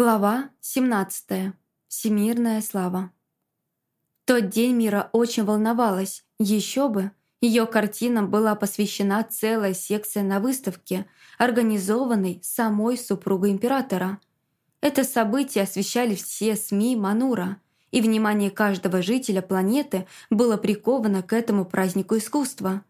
Глава 17. Всемирная слава. Тот день Мира очень волновалась. Еще бы, ее картинам была посвящена целая секция на выставке, организованной самой супругой императора. Это событие освещали все СМИ Манура, и внимание каждого жителя планеты было приковано к этому празднику искусства.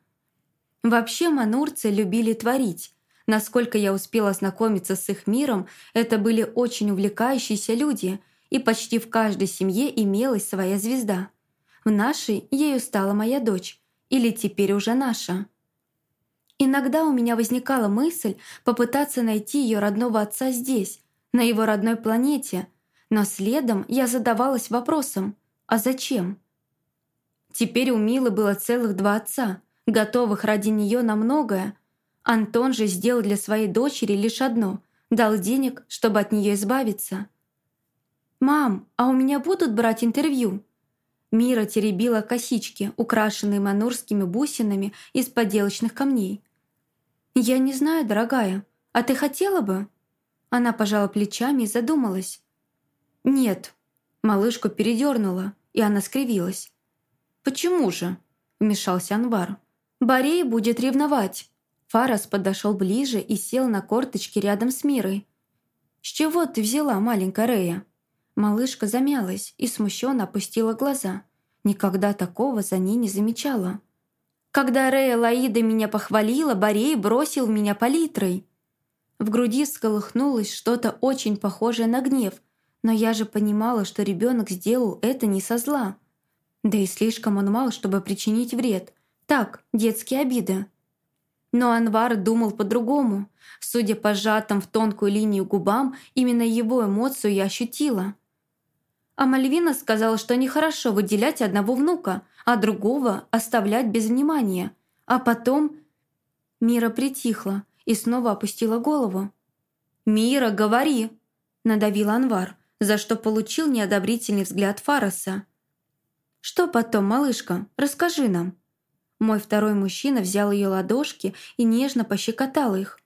Вообще манурцы любили творить, Насколько я успела ознакомиться с их миром, это были очень увлекающиеся люди, и почти в каждой семье имелась своя звезда. В нашей ею стала моя дочь, или теперь уже наша. Иногда у меня возникала мысль попытаться найти ее родного отца здесь, на его родной планете, но следом я задавалась вопросом «А зачем?». Теперь у Милы было целых два отца, готовых ради нее на многое, Антон же сделал для своей дочери лишь одно – дал денег, чтобы от нее избавиться. «Мам, а у меня будут брать интервью?» Мира теребила косички, украшенные манурскими бусинами из поделочных камней. «Я не знаю, дорогая. А ты хотела бы?» Она пожала плечами и задумалась. «Нет». Малышку передернула, и она скривилась. «Почему же?» – вмешался Анвар. «Борей будет ревновать». Фарас подошел ближе и сел на корточки рядом с Мирой. «С чего ты взяла, маленькая Рея?» Малышка замялась и смущенно опустила глаза. Никогда такого за ней не замечала. «Когда Рея Лаида меня похвалила, Борей бросил меня палитрой». В груди сколыхнулось что-то очень похожее на гнев, но я же понимала, что ребенок сделал это не со зла. Да и слишком он мал, чтобы причинить вред. Так, детские обиды. Но Анвар думал по-другому. Судя по сжатым в тонкую линию губам, именно его эмоцию я ощутила. А Мальвина сказала, что нехорошо выделять одного внука, а другого оставлять без внимания. А потом... Мира притихла и снова опустила голову. «Мира, говори!» – надавил Анвар, за что получил неодобрительный взгляд Фараса. «Что потом, малышка? Расскажи нам», мой второй мужчина взял ее ладошки и нежно пощекотал их.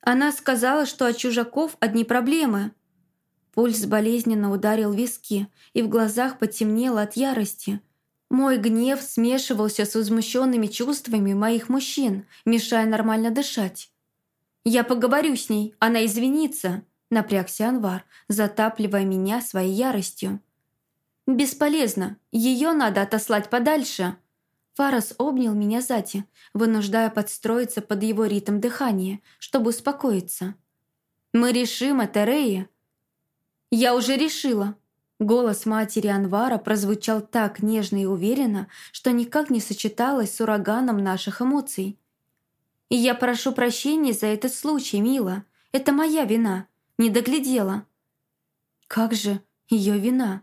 Она сказала, что от чужаков одни проблемы. Пульс болезненно ударил виски, и в глазах потемнело от ярости. Мой гнев смешивался с возмущенными чувствами моих мужчин, мешая нормально дышать. «Я поговорю с ней, она извинится», — напрягся Анвар, затапливая меня своей яростью. «Бесполезно, ее надо отослать подальше», Фарас обнял меня сзади, вынуждая подстроиться под его ритм дыхания, чтобы успокоиться. «Мы решим это, Рея!» «Я уже решила!» Голос матери Анвара прозвучал так нежно и уверенно, что никак не сочеталось с ураганом наших эмоций. «И я прошу прощения за этот случай, мила. Это моя вина. Не доглядела». «Как же ее вина?»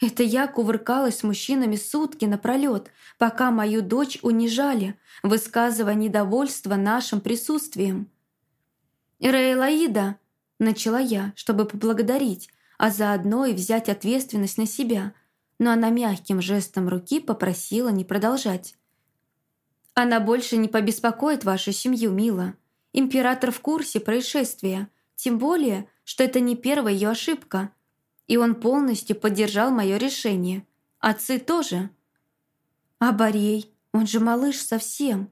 Это я кувыркалась с мужчинами сутки напролет, пока мою дочь унижали, высказывая недовольство нашим присутствием. «Рейлаида!» – начала я, чтобы поблагодарить, а заодно и взять ответственность на себя, но она мягким жестом руки попросила не продолжать. «Она больше не побеспокоит вашу семью, мила. Император в курсе происшествия, тем более, что это не первая ее ошибка – и он полностью поддержал мое решение. Отцы тоже. А Борей, он же малыш совсем.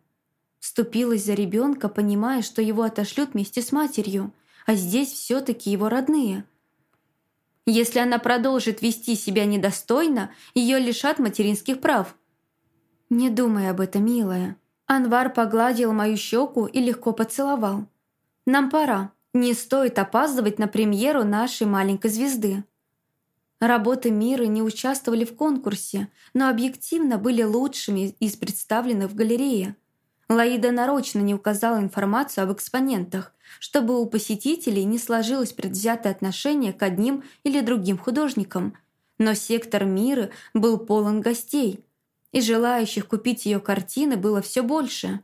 Вступилась за ребенка, понимая, что его отошлют вместе с матерью, а здесь все-таки его родные. Если она продолжит вести себя недостойно, ее лишат материнских прав. Не думай об этом, милая. Анвар погладил мою щеку и легко поцеловал. «Нам пора. Не стоит опаздывать на премьеру нашей маленькой звезды». Работы мира не участвовали в конкурсе, но объективно были лучшими из представленных в галерее. Лаида нарочно не указала информацию об экспонентах, чтобы у посетителей не сложилось предвзятое отношение к одним или другим художникам. Но сектор мира был полон гостей, и желающих купить ее картины было все больше.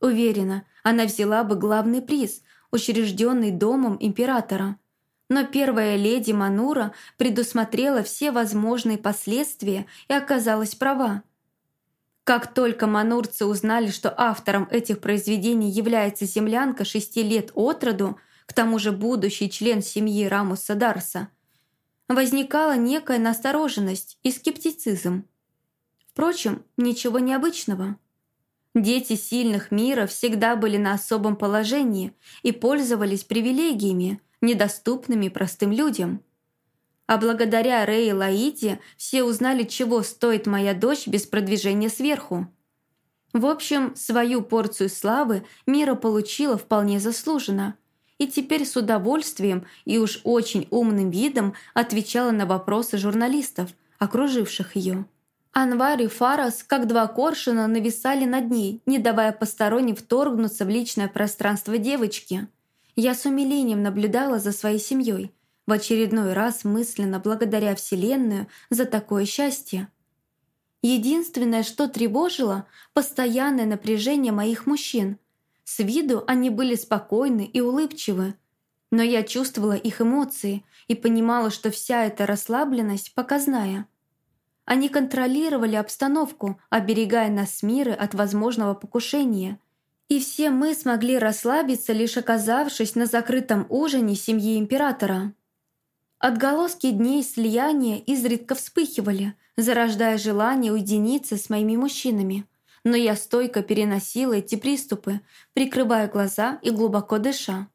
Уверена, она взяла бы главный приз, учрежденный домом императора – но первая леди Манура предусмотрела все возможные последствия и оказалась права. Как только манурцы узнали, что автором этих произведений является землянка шести лет от роду, к тому же будущий член семьи Рамуса Дарса, возникала некая настороженность и скептицизм. Впрочем, ничего необычного. Дети сильных мира всегда были на особом положении и пользовались привилегиями, недоступными простым людям. А благодаря Рэй и Лаиде все узнали, чего стоит моя дочь без продвижения сверху. В общем, свою порцию славы Мира получила вполне заслуженно и теперь с удовольствием и уж очень умным видом отвечала на вопросы журналистов, окруживших ее. Анвар и Фарас, как два коршуна, нависали над ней, не давая посторонним вторгнуться в личное пространство девочки. Я с умилением наблюдала за своей семьей, в очередной раз мысленно благодаря Вселенную за такое счастье. Единственное, что тревожило – постоянное напряжение моих мужчин. С виду они были спокойны и улыбчивы, но я чувствовала их эмоции и понимала, что вся эта расслабленность показная – они контролировали обстановку, оберегая нас с миры от возможного покушения. И все мы смогли расслабиться, лишь оказавшись на закрытом ужине семьи императора. Отголоски дней слияния изредка вспыхивали, зарождая желание уединиться с моими мужчинами. Но я стойко переносила эти приступы, прикрывая глаза и глубоко дыша.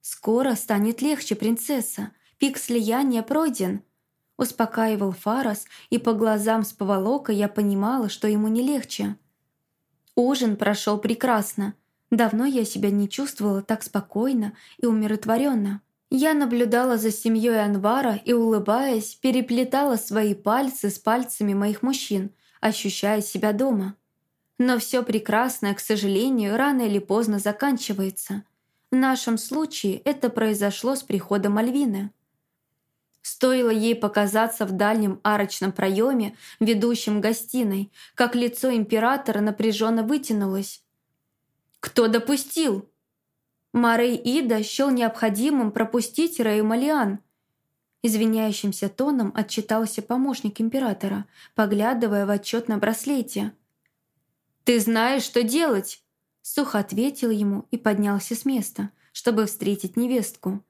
«Скоро станет легче, принцесса. Пик слияния пройден», Успокаивал Фарас, и по глазам с поволока я понимала, что ему не легче. Ужин прошел прекрасно. Давно я себя не чувствовала так спокойно и умиротворенно. Я наблюдала за семьей Анвара и, улыбаясь, переплетала свои пальцы с пальцами моих мужчин, ощущая себя дома. Но все прекрасное, к сожалению, рано или поздно заканчивается. В нашем случае это произошло с приходом Альвины. Стоило ей показаться в дальнем арочном проеме, ведущем гостиной, как лицо императора напряженно вытянулось. «Кто допустил?» Марей Ида счел необходимым пропустить Рэю Малиан. Извиняющимся тоном отчитался помощник императора, поглядывая в отчет на браслете. «Ты знаешь, что делать!» Сухо ответил ему и поднялся с места, чтобы встретить невестку.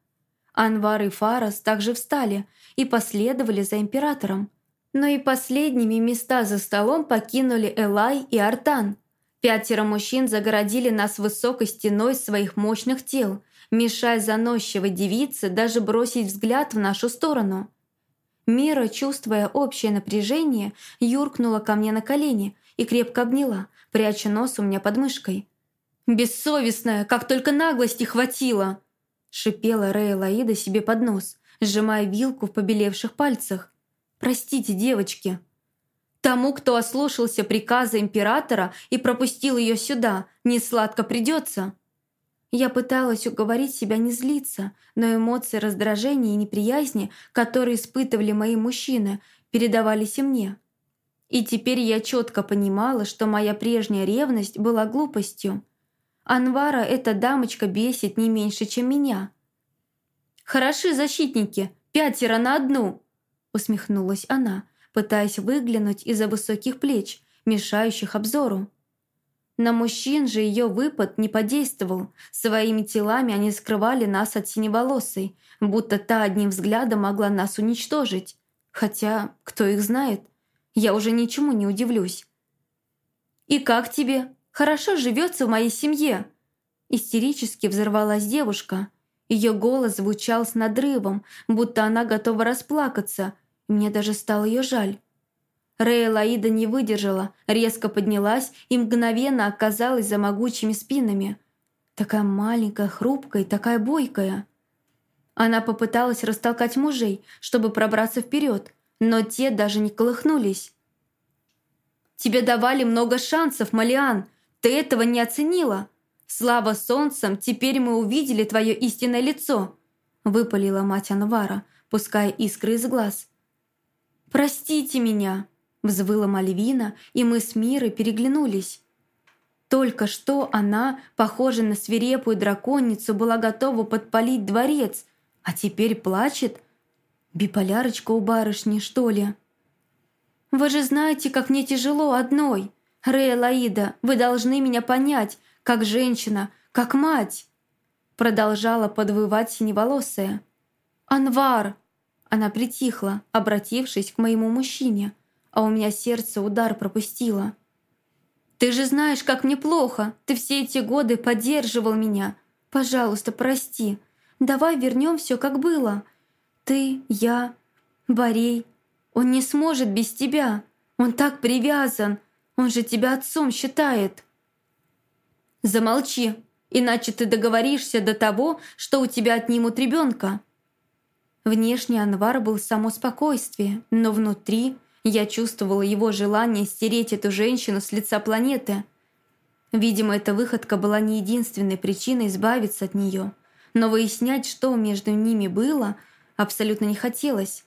Анвар и Фарас также встали и последовали за императором. Но и последними места за столом покинули Элай и Артан. Пятеро мужчин загородили нас высокой стеной своих мощных тел, мешая заносчивой девице даже бросить взгляд в нашу сторону. Мира, чувствуя общее напряжение, юркнула ко мне на колени и крепко обняла, пряча нос у меня под мышкой. «Бессовестная, как только наглости хватило!» Шипела Рея Лаида себе под нос, сжимая вилку в побелевших пальцах. «Простите, девочки!» «Тому, кто ослушался приказа императора и пропустил ее сюда, не сладко придется!» Я пыталась уговорить себя не злиться, но эмоции раздражения и неприязни, которые испытывали мои мужчины, передавались и мне. И теперь я четко понимала, что моя прежняя ревность была глупостью. Анвара эта дамочка бесит не меньше, чем меня. «Хороши защитники, пятеро на одну!» усмехнулась она, пытаясь выглянуть из-за высоких плеч, мешающих обзору. На мужчин же ее выпад не подействовал. Своими телами они скрывали нас от синеволосой, будто та одним взглядом могла нас уничтожить. Хотя, кто их знает, я уже ничему не удивлюсь. «И как тебе?» Хорошо живется в моей семье!» Истерически взорвалась девушка. Ее голос звучал с надрывом, будто она готова расплакаться. Мне даже стало ее жаль. Рея Лаида не выдержала, резко поднялась и мгновенно оказалась за могучими спинами. Такая маленькая, хрупкая такая бойкая. Она попыталась растолкать мужей, чтобы пробраться вперед, но те даже не колыхнулись. «Тебе давали много шансов, Малиан!» Ты этого не оценила. Слава солнцем, теперь мы увидели твое истинное лицо», выпалила мать Анвара, пуская искры из глаз. «Простите меня», взвыла Мальвина, и мы с Мирой переглянулись. Только что она, похожая на свирепую драконицу, была готова подпалить дворец, а теперь плачет. Биполярочка у барышни, что ли? «Вы же знаете, как мне тяжело одной», Рея Лаида, вы должны меня понять, как женщина, как мать!» Продолжала подвывать синеволосая. «Анвар!» Она притихла, обратившись к моему мужчине, а у меня сердце удар пропустило. «Ты же знаешь, как мне плохо. Ты все эти годы поддерживал меня. Пожалуйста, прости. Давай вернем все, как было. Ты, я, Борей. Он не сможет без тебя. Он так привязан. Он же тебя отцом считает». «Замолчи, иначе ты договоришься до того, что у тебя отнимут ребенка. Внешне Анвар был само спокойствие, но внутри я чувствовала его желание стереть эту женщину с лица планеты. Видимо, эта выходка была не единственной причиной избавиться от нее, но выяснять, что между ними было, абсолютно не хотелось.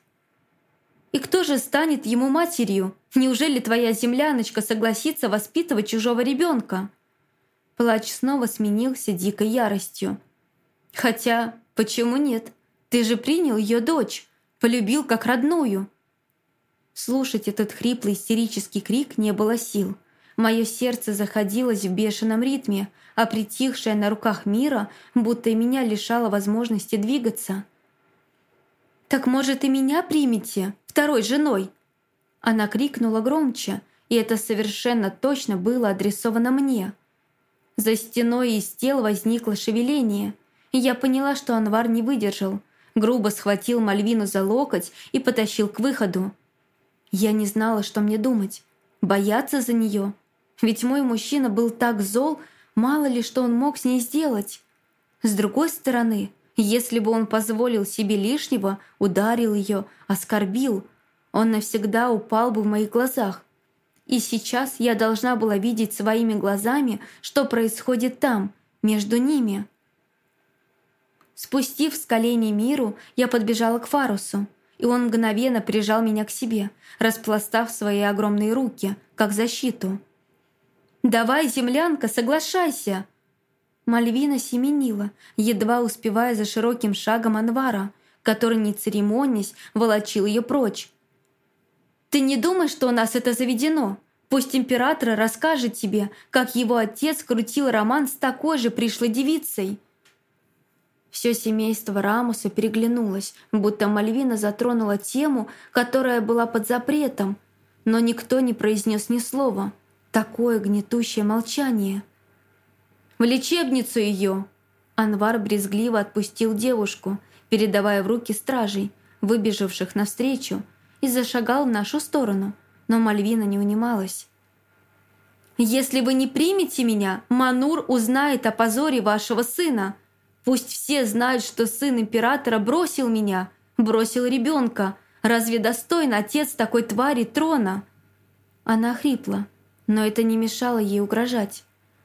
«И кто же станет ему матерью? Неужели твоя земляночка согласится воспитывать чужого ребенка?» Плач снова сменился дикой яростью. «Хотя, почему нет? Ты же принял ее дочь, полюбил как родную». Слушать этот хриплый истерический крик не было сил. Мое сердце заходилось в бешеном ритме, а притихшая на руках мира будто и меня лишала возможности двигаться. «Так, может, и меня примете второй женой?» Она крикнула громче, и это совершенно точно было адресовано мне – за стеной из тел возникло шевеление, и я поняла, что Анвар не выдержал. Грубо схватил Мальвину за локоть и потащил к выходу. Я не знала, что мне думать. Бояться за нее? Ведь мой мужчина был так зол, мало ли что он мог с ней сделать. С другой стороны, если бы он позволил себе лишнего, ударил ее, оскорбил, он навсегда упал бы в моих глазах. И сейчас я должна была видеть своими глазами, что происходит там, между ними. Спустив с коленей миру, я подбежала к Фарусу, и он мгновенно прижал меня к себе, распластав свои огромные руки, как защиту. «Давай, землянка, соглашайся!» Мальвина семенила, едва успевая за широким шагом Анвара, который, не церемонясь, волочил ее прочь, ты не думай, что у нас это заведено. Пусть император расскажет тебе, как его отец крутил роман с такой же пришлой девицей». Все семейство Рамуса переглянулось, будто Мальвина затронула тему, которая была под запретом, но никто не произнес ни слова. Такое гнетущее молчание. «В лечебницу ее!» Анвар брезгливо отпустил девушку, передавая в руки стражей, выбежавших навстречу, и зашагал в нашу сторону, но Мальвина не унималась. «Если вы не примете меня, Манур узнает о позоре вашего сына. Пусть все знают, что сын императора бросил меня, бросил ребенка. Разве достойно отец такой твари трона?» Она хрипла, но это не мешало ей угрожать.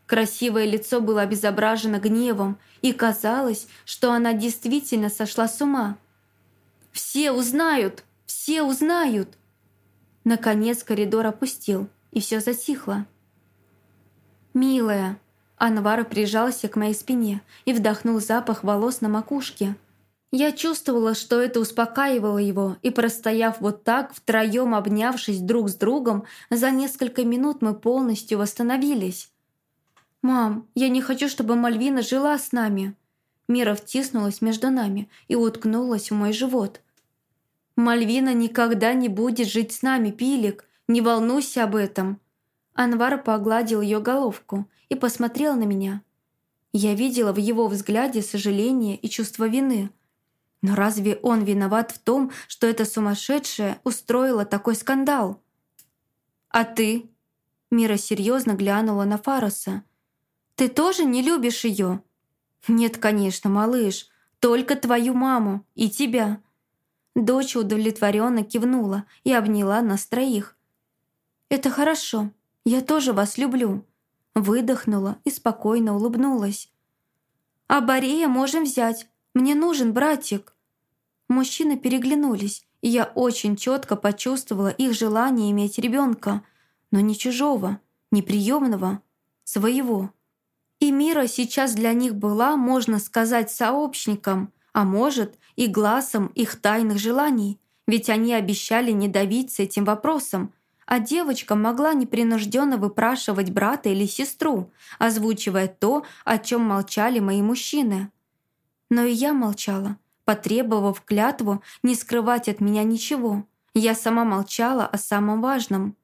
Красивое лицо было обезображено гневом, и казалось, что она действительно сошла с ума. «Все узнают!» Все узнают!» Наконец коридор опустил, и все затихло. «Милая!» Анвар прижался к моей спине и вдохнул запах волос на макушке. Я чувствовала, что это успокаивало его, и простояв вот так, втроем обнявшись друг с другом, за несколько минут мы полностью восстановились. «Мам, я не хочу, чтобы Мальвина жила с нами!» Мира втиснулась между нами и уткнулась в мой живот – Мальвина никогда не будет жить с нами, Пилик. Не волнуйся об этом». Анвар погладил ее головку и посмотрел на меня. Я видела в его взгляде сожаление и чувство вины. Но разве он виноват в том, что эта сумасшедшая устроила такой скандал? «А ты?» Мира серьезно глянула на Фароса. «Ты тоже не любишь ее?» «Нет, конечно, малыш. Только твою маму и тебя. Дочь удовлетворенно кивнула и обняла нас троих. «Это хорошо. Я тоже вас люблю». Выдохнула и спокойно улыбнулась. «А Борея можем взять. Мне нужен братик». Мужчины переглянулись, и я очень четко почувствовала их желание иметь ребенка, но не чужого, не приемного, своего. И Мира сейчас для них была, можно сказать, сообщником – а может и глазом их тайных желаний, ведь они обещали не давить этим вопросом, а девочка могла непринужденно выпрашивать брата или сестру, озвучивая то, о чем молчали мои мужчины. Но и я молчала, потребовав клятву не скрывать от меня ничего. Я сама молчала о самом важном.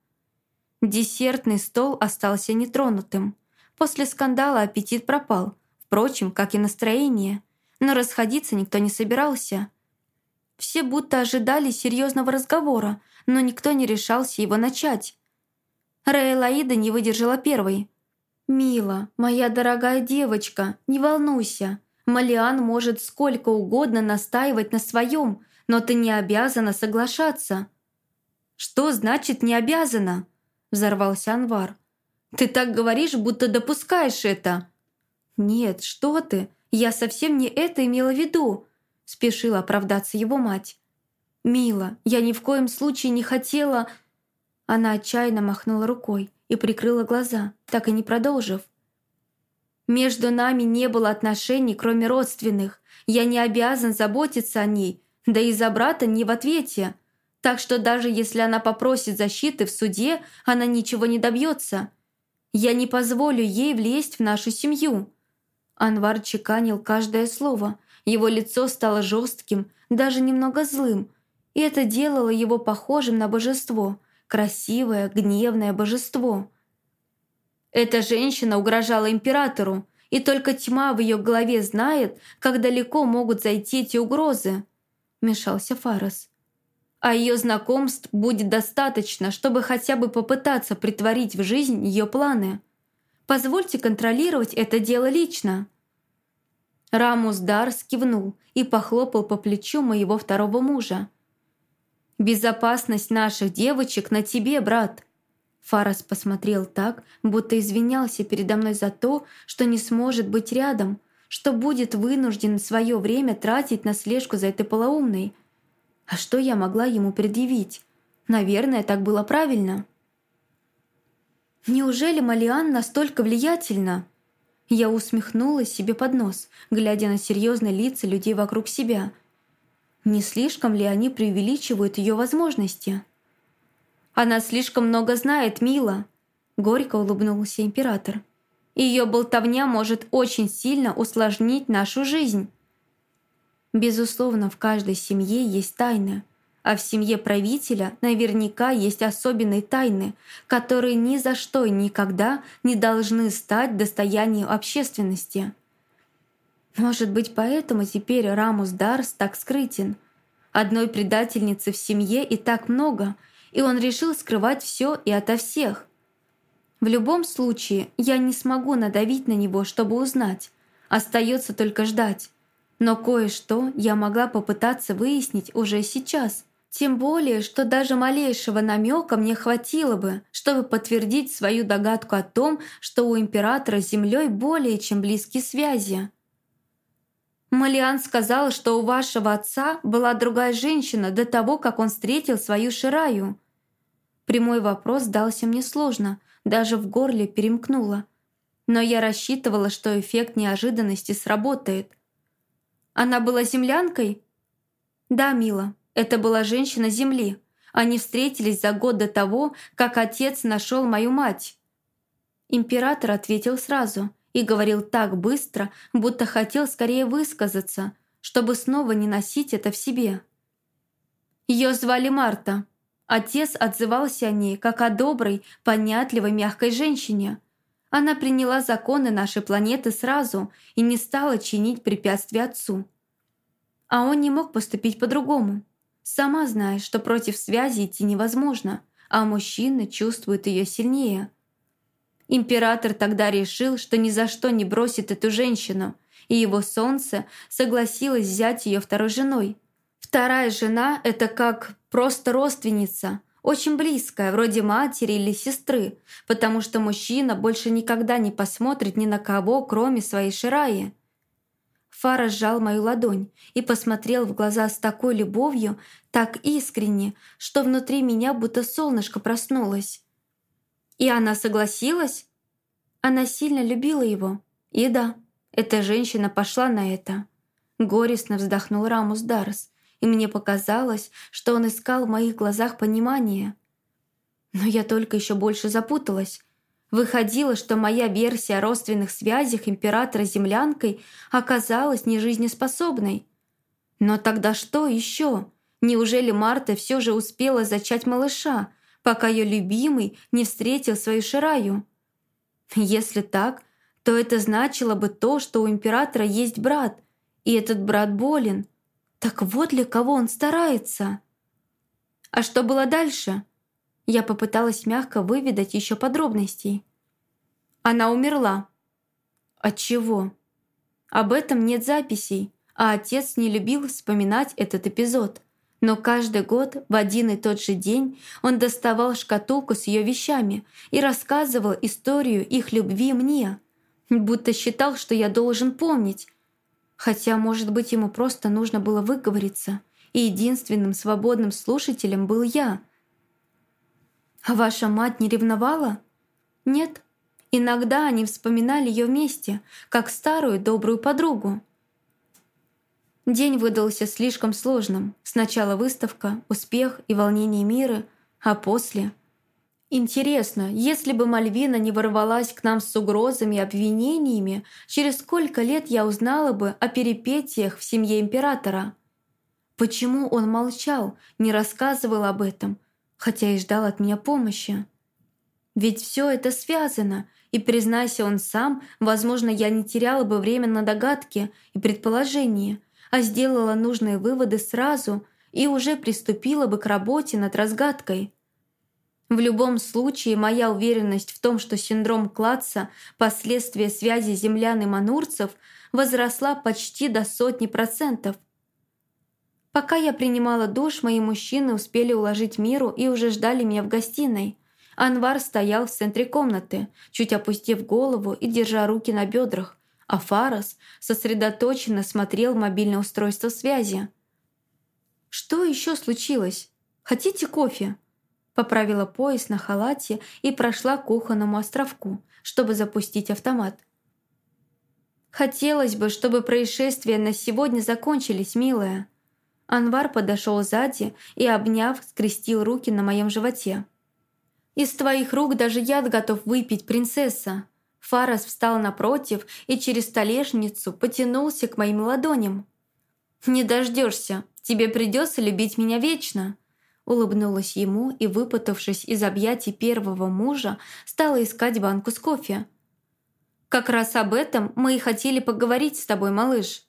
Десертный стол остался нетронутым. После скандала аппетит пропал, впрочем, как и настроение. Но расходиться никто не собирался. Все будто ожидали серьезного разговора, но никто не решался его начать. Раэлаида не выдержала первой. «Мила, моя дорогая девочка, не волнуйся. Малиан может сколько угодно настаивать на своем, но ты не обязана соглашаться». «Что значит «не обязана»?» – взорвался Анвар. «Ты так говоришь, будто допускаешь это». «Нет, что ты, я совсем не это имела в виду», – спешила оправдаться его мать. «Мила, я ни в коем случае не хотела...» Она отчаянно махнула рукой и прикрыла глаза, так и не продолжив. «Между нами не было отношений, кроме родственных. Я не обязан заботиться о ней, да и за брата не в ответе. Так что даже если она попросит защиты в суде, она ничего не добьется. Я не позволю ей влезть в нашу семью». Анвар чеканил каждое слово. Его лицо стало жестким, даже немного злым, и это делало его похожим на божество – красивое, гневное божество. Эта женщина угрожала императору, и только тьма в ее голове знает, как далеко могут зайти эти угрозы», – вмешался Фарас. «А ее знакомств будет достаточно, чтобы хотя бы попытаться притворить в жизнь ее планы. Позвольте контролировать это дело лично». Рамус Дарс кивнул и похлопал по плечу моего второго мужа. «Безопасность наших девочек на тебе, брат!» Фарас посмотрел так, будто извинялся передо мной за то, что не сможет быть рядом, что будет вынужден свое время тратить на слежку за этой полоумной. А что я могла ему предъявить? Наверное, так было правильно. Неужели Малиан настолько влиятельна? Я усмехнулась себе под нос, глядя на серьезные лица людей вокруг себя – не слишком ли они преувеличивают ее возможности? «Она слишком много знает, Мила», — горько улыбнулся император. «Ее болтовня может очень сильно усложнить нашу жизнь». Безусловно, в каждой семье есть тайны, а в семье правителя наверняка есть особенные тайны, которые ни за что и никогда не должны стать достоянием общественности. Может быть, поэтому теперь Рамус Дарс так скрытен. Одной предательницы в семье и так много, и он решил скрывать все и ото всех. В любом случае, я не смогу надавить на него, чтобы узнать. Остается только ждать. Но кое-что я могла попытаться выяснить уже сейчас. Тем более, что даже малейшего намека мне хватило бы, чтобы подтвердить свою догадку о том, что у императора с землей более чем близкие связи. Малиан сказал, что у вашего отца была другая женщина до того, как он встретил свою Шираю. Прямой вопрос дался мне сложно, даже в горле перемкнуло. Но я рассчитывала, что эффект неожиданности сработает. Она была землянкой? Да, мила, это была женщина Земли. Они встретились за год до того, как отец нашел мою мать. Император ответил сразу – и говорил так быстро, будто хотел скорее высказаться, чтобы снова не носить это в себе. Ее звали Марта. Отец отзывался о ней, как о доброй, понятливой, мягкой женщине. Она приняла законы нашей планеты сразу и не стала чинить препятствия отцу. А он не мог поступить по-другому. Сама знаешь, что против связи идти невозможно, а мужчины чувствуют ее сильнее – Император тогда решил, что ни за что не бросит эту женщину, и его солнце согласилось взять ее второй женой. Вторая жена – это как просто родственница, очень близкая, вроде матери или сестры, потому что мужчина больше никогда не посмотрит ни на кого, кроме своей Шираи. Фара сжал мою ладонь и посмотрел в глаза с такой любовью, так искренне, что внутри меня будто солнышко проснулось. И она согласилась? Она сильно любила его. И да, эта женщина пошла на это. Горестно вздохнул Рамус Дарс, и мне показалось, что он искал в моих глазах понимания. Но я только еще больше запуталась. Выходило, что моя версия о родственных связях императора с землянкой оказалась нежизнеспособной. Но тогда что еще? Неужели Марта все же успела зачать малыша, пока ее любимый не встретил свою Шираю? Если так, то это значило бы то, что у императора есть брат, и этот брат болен. Так вот для кого он старается. А что было дальше? Я попыталась мягко выведать еще подробностей. Она умерла. От чего? Об этом нет записей, а отец не любил вспоминать этот эпизод. Но каждый год в один и тот же день он доставал шкатулку с ее вещами и рассказывал историю их любви мне, будто считал, что я должен помнить. Хотя, может быть, ему просто нужно было выговориться, и единственным свободным слушателем был я. «А ваша мать не ревновала?» «Нет. Иногда они вспоминали ее вместе, как старую добрую подругу. День выдался слишком сложным. Сначала выставка, успех и волнение мира, а после... Интересно, если бы Мальвина не ворвалась к нам с угрозами и обвинениями, через сколько лет я узнала бы о перипетиях в семье императора? Почему он молчал, не рассказывал об этом, хотя и ждал от меня помощи? Ведь все это связано, и, признайся он сам, возможно, я не теряла бы время на догадки и предположения, а сделала нужные выводы сразу и уже приступила бы к работе над разгадкой. В любом случае, моя уверенность в том, что синдром Клатца – последствия связи землян и манурцев, возросла почти до сотни процентов. Пока я принимала душ, мои мужчины успели уложить миру и уже ждали меня в гостиной. Анвар стоял в центре комнаты, чуть опустив голову и держа руки на бедрах, а Фарас сосредоточенно смотрел мобильное устройство связи. «Что еще случилось? Хотите кофе?» Поправила пояс на халате и прошла к кухонному островку, чтобы запустить автомат. «Хотелось бы, чтобы происшествия на сегодня закончились, милая». Анвар подошел сзади и, обняв, скрестил руки на моем животе. «Из твоих рук даже яд готов выпить, принцесса!» Фарас встал напротив и через столешницу потянулся к моим ладоням. «Не дождешься, тебе придется любить меня вечно!» Улыбнулась ему и, выпутавшись из объятий первого мужа, стала искать банку с кофе. «Как раз об этом мы и хотели поговорить с тобой, малыш».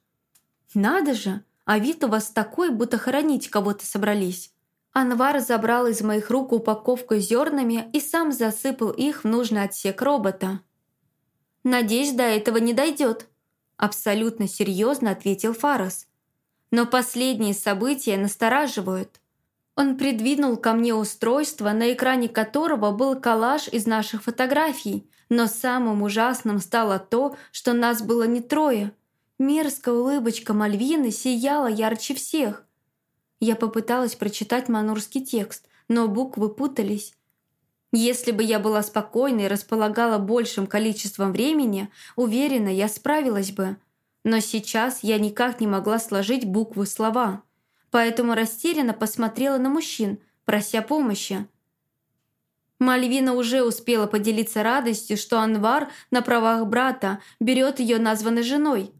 «Надо же, а вид у вас такой, будто хоронить кого-то собрались». Анвар забрал из моих рук упаковку с зернами и сам засыпал их в нужный отсек робота. «Надеюсь, до этого не дойдет», – абсолютно серьезно ответил Фарас. «Но последние события настораживают». Он придвинул ко мне устройство, на экране которого был коллаж из наших фотографий, но самым ужасным стало то, что нас было не трое. Мерзкая улыбочка Мальвины сияла ярче всех. Я попыталась прочитать манурский текст, но буквы путались, если бы я была спокойна и располагала большим количеством времени, уверена, я справилась бы. Но сейчас я никак не могла сложить буквы слова. Поэтому растерянно посмотрела на мужчин, прося помощи. Мальвина уже успела поделиться радостью, что Анвар на правах брата берет ее названной женой.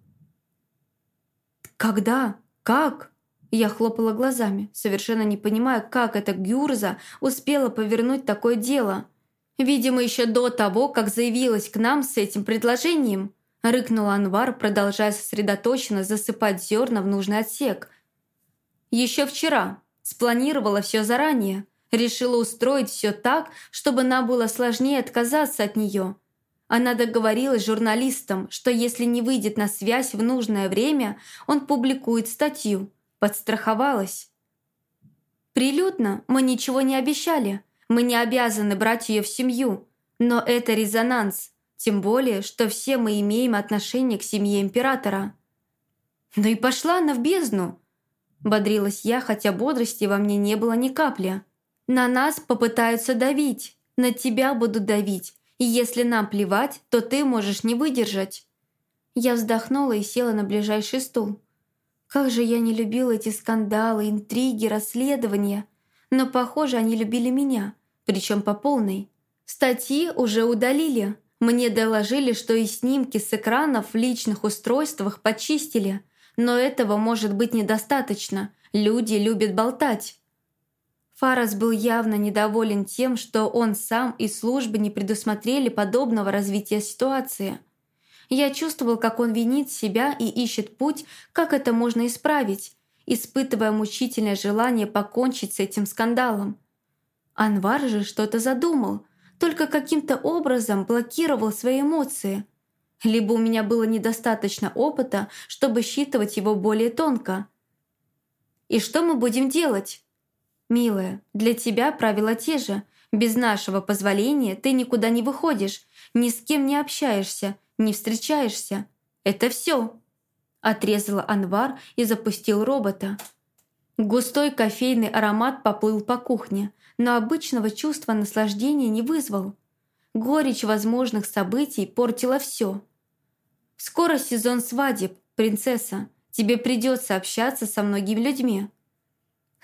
«Когда? Как?» Я хлопала глазами, совершенно не понимая, как эта Гюрза успела повернуть такое дело. Видимо, еще до того, как заявилась к нам с этим предложением, рыкнул Анвар, продолжая сосредоточенно засыпать зерна в нужный отсек. Еще вчера спланировала все заранее, решила устроить все так, чтобы нам было сложнее отказаться от нее. Она договорилась с журналистом, что если не выйдет на связь в нужное время, он публикует статью – подстраховалась. Прилюдно мы ничего не обещали. Мы не обязаны брать ее в семью. Но это резонанс. Тем более, что все мы имеем отношение к семье императора. «Ну и пошла она в бездну!» Бодрилась я, хотя бодрости во мне не было ни капли. «На нас попытаются давить. На тебя будут давить. И если нам плевать, то ты можешь не выдержать». Я вздохнула и села на ближайший стул. Как же я не любила эти скандалы, интриги, расследования. Но, похоже, они любили меня, причем по полной. Статьи уже удалили. Мне доложили, что и снимки с экранов в личных устройствах почистили. Но этого может быть недостаточно. Люди любят болтать. Фарас был явно недоволен тем, что он сам и службы не предусмотрели подобного развития ситуации. Я чувствовал, как он винит себя и ищет путь, как это можно исправить, испытывая мучительное желание покончить с этим скандалом. Анвар же что-то задумал, только каким-то образом блокировал свои эмоции. Либо у меня было недостаточно опыта, чтобы считывать его более тонко. «И что мы будем делать?» «Милая, для тебя правила те же. Без нашего позволения ты никуда не выходишь, ни с кем не общаешься, не встречаешься. Это все. Отрезала Анвар и запустил робота. Густой кофейный аромат поплыл по кухне, но обычного чувства наслаждения не вызвал. Горечь возможных событий портила все. «Скоро сезон свадеб, принцесса. Тебе придется общаться со многими людьми».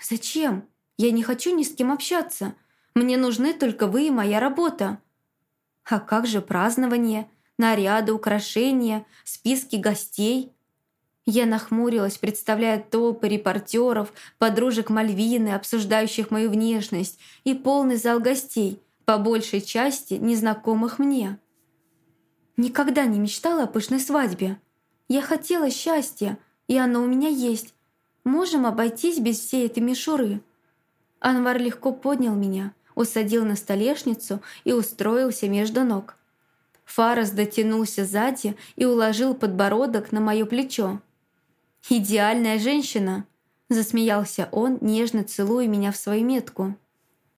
«Зачем?» Я не хочу ни с кем общаться. Мне нужны только вы и моя работа». «А как же празднование, наряды, украшения, списки гостей?» Я нахмурилась, представляя толпы репортеров, подружек Мальвины, обсуждающих мою внешность, и полный зал гостей, по большей части незнакомых мне. Никогда не мечтала о пышной свадьбе. Я хотела счастья, и оно у меня есть. Можем обойтись без всей этой мишуры. Анвар легко поднял меня, усадил на столешницу и устроился между ног. Фарас дотянулся сзади и уложил подбородок на мое плечо. «Идеальная женщина!» – засмеялся он, нежно целуя меня в свою метку.